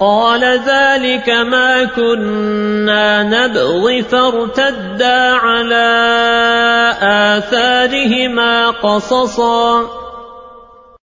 قال ذلك ما كنا نبغي فارتدا على آثارهما قصصا.